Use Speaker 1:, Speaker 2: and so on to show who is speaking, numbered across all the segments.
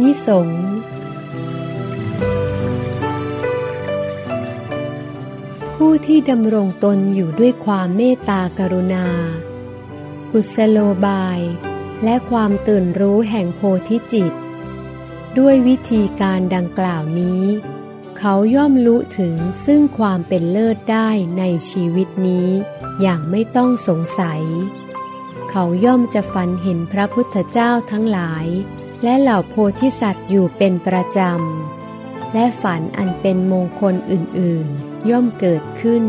Speaker 1: นิสงผู้ที่ดำรงตนอยู่ด้วยความเมตตากรุณา กุศโลบาย และความตื่นรู้แห่งโพธิจิต ด้วยวิธีการดังกล่าวนี้ เขาย่อมรู้ถึงซึ่งความเป็นเลิศได้ในชีวิตนี้อย่างไม่ต้องสงสัย เขาย่อมจะฝันเห็นพระพุทธเจ้าทั้งหลาย และเหล่าโพธิสัตว์อยู่เป็นประจำ และฝันอันเป็นมงคลอื่นๆ ย่อมเกิดขึ้น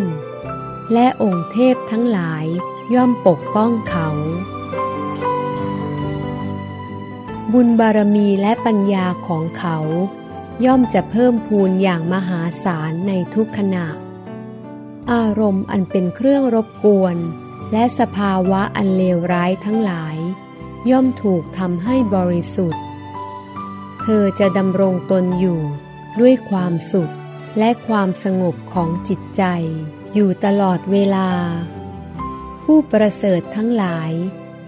Speaker 1: และองค์เทพทั้งหลายย่อมปกป้องเขา บุญบารมีและปัญญาของเขา ย่อมจะเพิ่มพูนอย่างมหาศาลในทุกขณะ อารมณ์อันเป็นเครื่องรบกวน และสภาวะอันเลวร้ายทั้งหลาย ย่อมถูกทำให้บริสุทธิ์ เธอจะดำรงตนอยู่ด้วยความสุขและความสงบของจิตใจ อยู่ตลอดเวลา ผู้ประเสริฐทั้งหลาย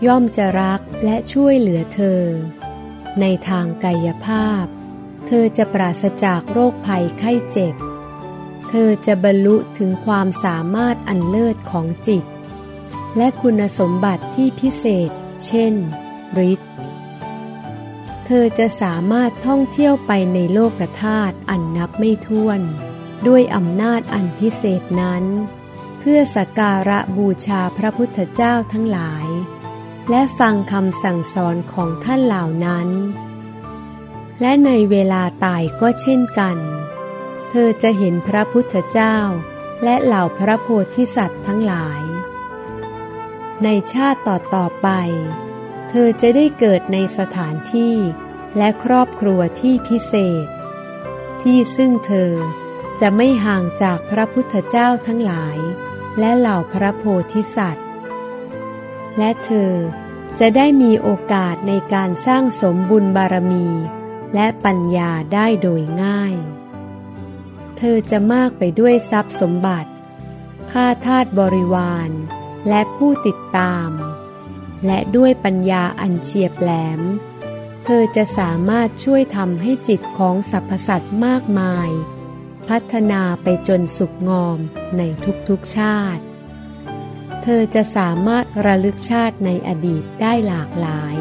Speaker 1: ย่อมจะรักและช่วยเหลือเธอ ในทางกายภาพ เธอจะปราศจากโรคภัยไข้เจ็บ เธอจะบรรลุถึงความสามารถอันเลิศของจิต และคุณสมบัติที่พิเศษ เช่นฤทธิ์เธอจะสามารถท่องเที่ยวไปในโลกธาตุอันนับไม่ถ้วน ด้วยอำนาจอันพิเศษนั้น เพื่อสักการะบูชาพระพุทธเจ้าทั้งหลาย และฟังคำสั่งสอนของท่านเหล่านั้น และในเวลาตายก็เช่นกัน เธอจะเห็นพระพุทธเจ้า และเหล่าพระโพธิสัตว์ทั้งหลาย ในชาติต่อต่อไป เธอจะได้เกิดในสถานที่และครอบครัวที่พิเศษ ที่ซึ่งเธอจะไม่ห่างจากพระพุทธเจ้าทั้งหลาย และเหล่าพระโพธิสัตว์ และเธอจะได้มีโอกาสในการสร้างสมบุญบารมี และปัญญาได้โดยง่าย เธอจะมากไปด้วยทรัพย์สมบัติข้าทาสบริวาร และผู้ติดตาม และด้วยปัญญาอันเฉียบแหลม เธอจะสามารถช่วยทำให้จิตของสรรพสัตว์มากมาย พัฒนาไปจนสุขงอมในทุกๆชาติ เธอจะสามารถระลึกชาติในอดีตได้หลากหลาย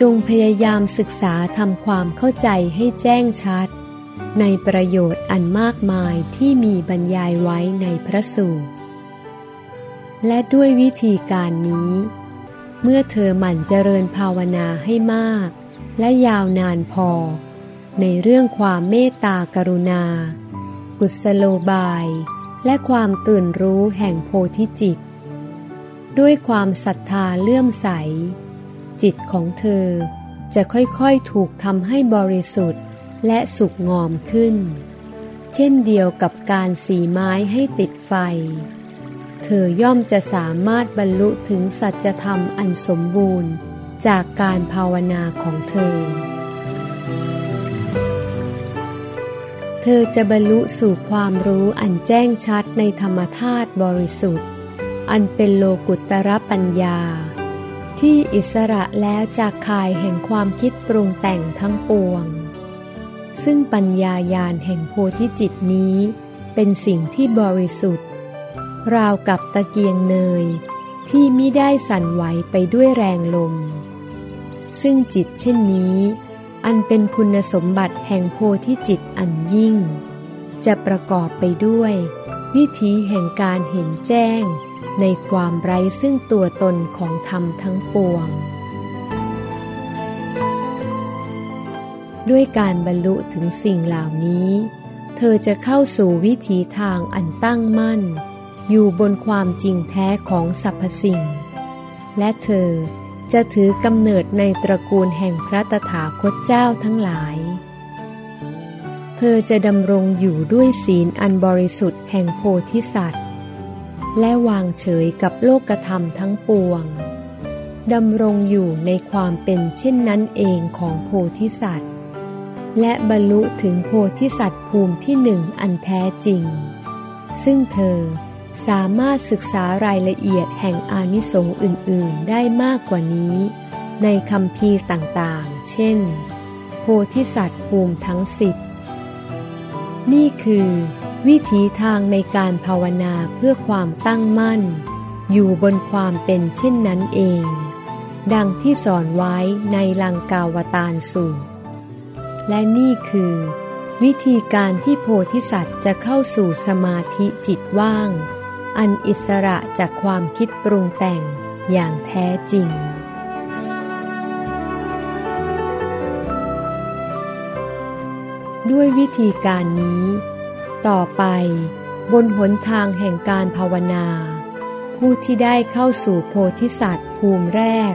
Speaker 1: จงพยายามศึกษาทำความเข้าใจให้แจ้งชัด ในประโยชน์อันมากมายที่มีบรรยายไว้ในพระสูตร และด้วยวิธีการนี้ เมื่อเธอหมั่นเจริญภาวนาให้มาก และยาวนานพอ ในเรื่องความเมตตากรุณา กุศโลบาย และความตื่นรู้แห่งโพธิจิต ด้วยความศรัทธาเลื่อมใส จิตของเธอ จะค่อยๆถูกทำให้บริสุทธิ์และสุกงอมขึ้น เช่นเดียวกับการสีไม้ให้ติดไฟ เธอย่อมจะสามารถบรรลุถึงสัจธรรมอันสมบูรณ์จากการภาวนาของเธอ เธอจะบรรลุสู่ความรู้อันแจ้งชัดในธรรมธาตุบริสุทธิ์ อันเป็นโลกุตตรปัญญา ที่อิสระแล้วจากข่ายแห่งความคิดปรุงแต่งทั้งปวง ซึ่งปัญญายาณแห่งโพธิจิตนี้เป็นสิ่งที่บริสุทธิ์ ราวกับตะเกียงเนยที่มิได้สั่นไหวไปด้วยแรงลม ซึ่งจิตเช่นนี้ อันเป็นคุณสมบัติแห่งโพธิจิตอันยิ่ง จะประกอบไปด้วย วิธีแห่งการเห็นแจ้ง ในความไร้ซึ่งตัวตนของธรรมทั้งปวง ด้วยการบรรลุถึงสิ่งเหล่านี้ เธอจะเข้าสู่วิถีทางอันตั้งมั่น อยู่บนความจริงแท้ของสรรพสิ่ง และเธอจะถือกำเนิดในตระกูลแห่งพระตถาคตเจ้าทั้งหลาย เธอจะดำรงอยู่ด้วยศีลอันบริสุทธิ์แห่งโพธิสัตว์ และวางเฉยกับโลกธรรมทั้งปวงดำรงอยู่ในความเป็นเช่นนั้นเองของโพธิสัตว์ และบรรลุถึงโพธิสัตว์ภูมิที่หนึ่งอันแท้จริง ซึ่งเธอสามารถศึกษารายละเอียดแห่งอานิสงส์อื่น ๆ ได้มากกว่านี้ ในคำพีต่างๆ เช่น โพธิสัตว์ภูมิทั้งสิบนี่คือ วิถีทางในการภาวนาเพื่อความตั้งมั่น อยู่บนความเป็นเช่นนั้นเอง ดังที่สอนไว้ในลังกาวตารสูตร และนี่คือ วิธีการที่โพธิสัตว์จะเข้าสู่สมาธิจิตว่าง อันอิสระจากความคิดปรุงแต่งอย่างแท้จริงด้วยวิธีการนี้ ต่อไป บนหนทางแห่งการภาวนา ผู้ที่ได้เข้าสู่โพธิสัตว์ภูมิแรก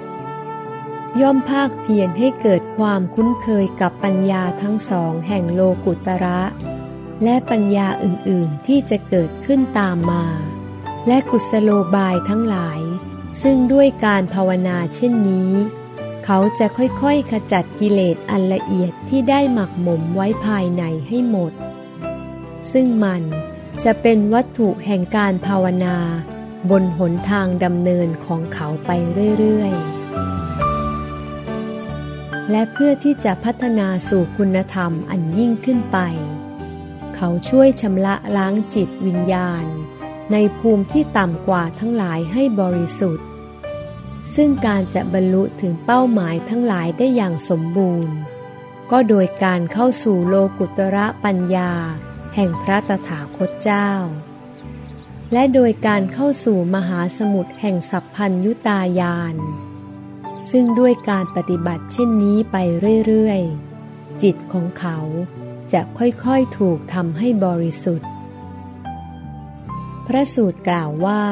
Speaker 1: ย่อมภาคเพียรให้เกิดความคุ้นเคยกับปัญญาทั้งสองแห่งโลกุตระ และปัญญาอื่นๆที่จะเกิดขึ้นตามมา และกุศโลบายทั้งหลาย ซึ่งด้วยการภาวนาเช่นนี้เขาจะค่อยๆ ขจัดกิเลสอันละเอียดที่ได้หมักหมมไว้ภายในให้หมด ซึ่งมันจะเป็นวัตถุแห่งการภาวนา บนหนทางดำเนินของเขาไปเรื่อยๆ และเพื่อที่จะพัฒนาสู่คุณธรรมอันยิ่งขึ้นไป เขาช่วยชำระล้างจิตวิญญาณ ในภูมิที่ต่ำกว่าทั้งหลายให้บริสุทธิ์ ซึ่งการจะบรรลุถึงเป้าหมายทั้งหลายได้อย่างสมบูรณ์ ก็โดยการเข้าสู่โลกุตระปัญญา แห่งพระตถาคตเจ้า และโดยการเข้าสู่มหาสมุทรแห่งสัพพัญยุตายาน ซึ่งด้วยการปฏิบัติเช่นนี้ไปเรื่อยๆ จิตของเขาจะค่อยๆถูกทำให้บริสุทธิ์ พระสูตรกล่าวว่า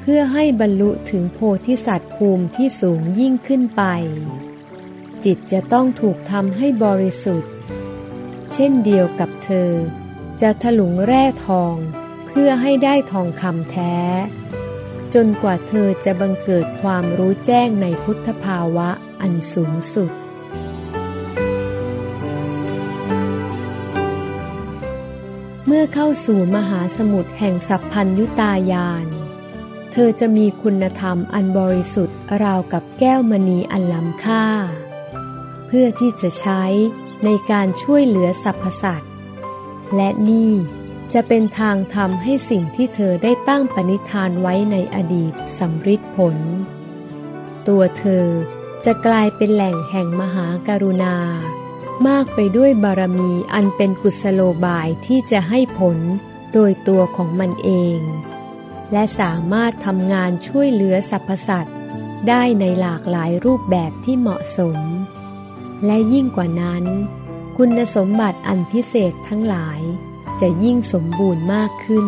Speaker 1: เพื่อให้บรรลุถึงโพธิสัตว์ภูมิที่สูงยิ่งขึ้นไป จิตจะต้องถูกทำให้บริสุทธิ์ เช่นเดียวกับเธอ จะถลุงแร่ทองเพื่อให้ได้ทองคำแท้ จนกว่าเธอจะบังเกิดความรู้แจ้งในพุทธภาวะอันสูงสุด เมื่อเข้าสู่มหาสมุทรแห่งสัพพัญยุตายาน เธอจะมีคุณธรรมอันบริสุทธิ์ราวกับแก้วมณีอันล้ำค่า เพื่อที่จะใช้ ในการช่วยเหลือสรรพสัตว์ และนี่จะเป็นทางทำให้สิ่งที่เธอได้ตั้งปณิธานไว้ในอดีตสำฤทธิ์ผล ตัวเธอจะกลายเป็นแหล่งแห่งมหาการุณา มากไปด้วยบารมีอันเป็นกุศโลบายที่จะให้ผลโดยตัวของมันเอง และสามารถทำงานช่วยเหลือสรรพสัตว์ได้ในหลากหลายรูปแบบที่เหมาะสม และยิ่งกว่านั้น คุณสมบัติอันพิเศษทั้งหลายจะยิ่งสมบูรณ์มากขึ้น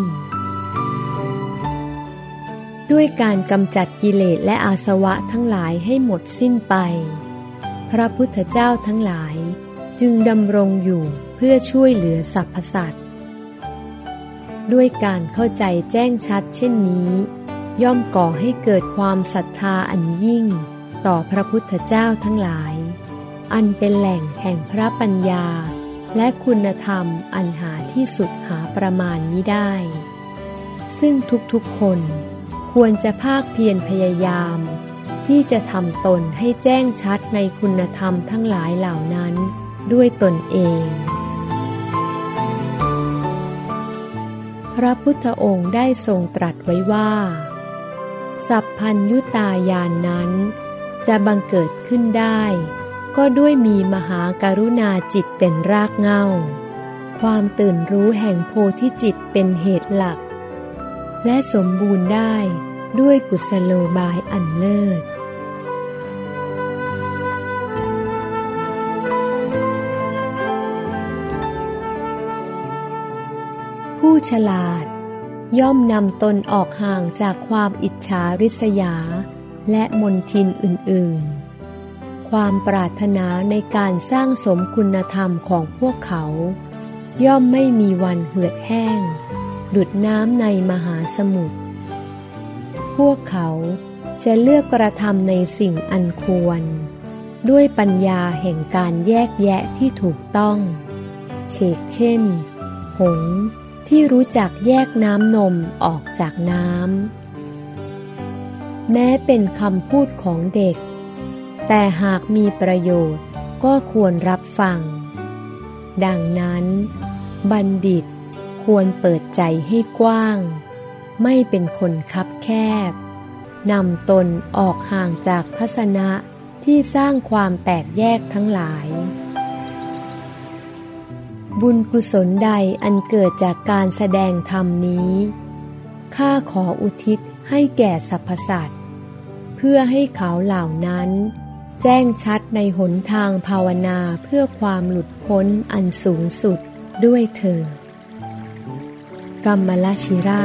Speaker 1: ด้วยการกำจัดกิเลสและอาสวะทั้งหลายให้หมดสิ้นไป พระพุทธเจ้าทั้งหลายจึงดำรงอยู่เพื่อช่วยเหลือสรรพสัตว์ด้วยการเข้าใจแจ้งชัดเช่นนี้ ย่อมก่อให้เกิดความศรัทธาอันยิ่ง ต่อพระพุทธเจ้าทั้งหลาย อันเป็นแหล่งแห่งพระปัญญา และคุณธรรมอันหาที่สุดหาประมาณนี้ได้ ซึ่งทุกๆคนควรจะภาคเพียรพยายาม ที่จะทำตนให้แจ้งชัดในคุณธรรมทั้งหลายเหล่านั้นด้วยตนเอง พระพุทธองค์ได้ทรงตรัสไว้ว่า สัพพัญยุตายานนั้น จะบังเกิดขึ้นได้ ก็ด้วยมีมหาการุณาจิตเป็นรากเงาความตื่นรู้แห่งโพธิจิตเป็นเหตุหลัก และสมบูรณ์ได้ด้วยกุศโลบายอันเลิศผู้ฉลาด ย่อมนำตนออกห่างจากความอิจฉาริษยา และมนทินอื่น ๆ ความปรารถนาในการสร้างสมคุณธรรมของพวกเขา ย่อมไม่มีวันเหือดแห้ง ดุดน้ำในมหาสมุทร พวกเขาจะเลือกกระทำในสิ่งอันควร ด้วยปัญญาแห่งการแยกแยะที่ถูกต้องเชกเช่น หงที่รู้จักแยกน้ำนมออกจากน้ำ แม้เป็นคำพูดของเด็ก แต่หากมีประโยชน์ก็ควรรับฟัง ดังนั้น บัณฑิตควรเปิดใจให้กว้าง ไม่เป็นคนคับแคบนำตนออกห่างจากทัศนะที่สร้างความแตกแยกทั้งหลาย บุญกุศลใดอันเกิดจากการแสดงธรรมนี้ข้าขออุทิศให้แก่สรรพสัตว์เพื่อให้เขาเหล่านั้น แจ้งชัดในหนทางภาวนาเพื่อความหลุดพ้นอันสูงสุดด้วยเธอกรรมลชิรา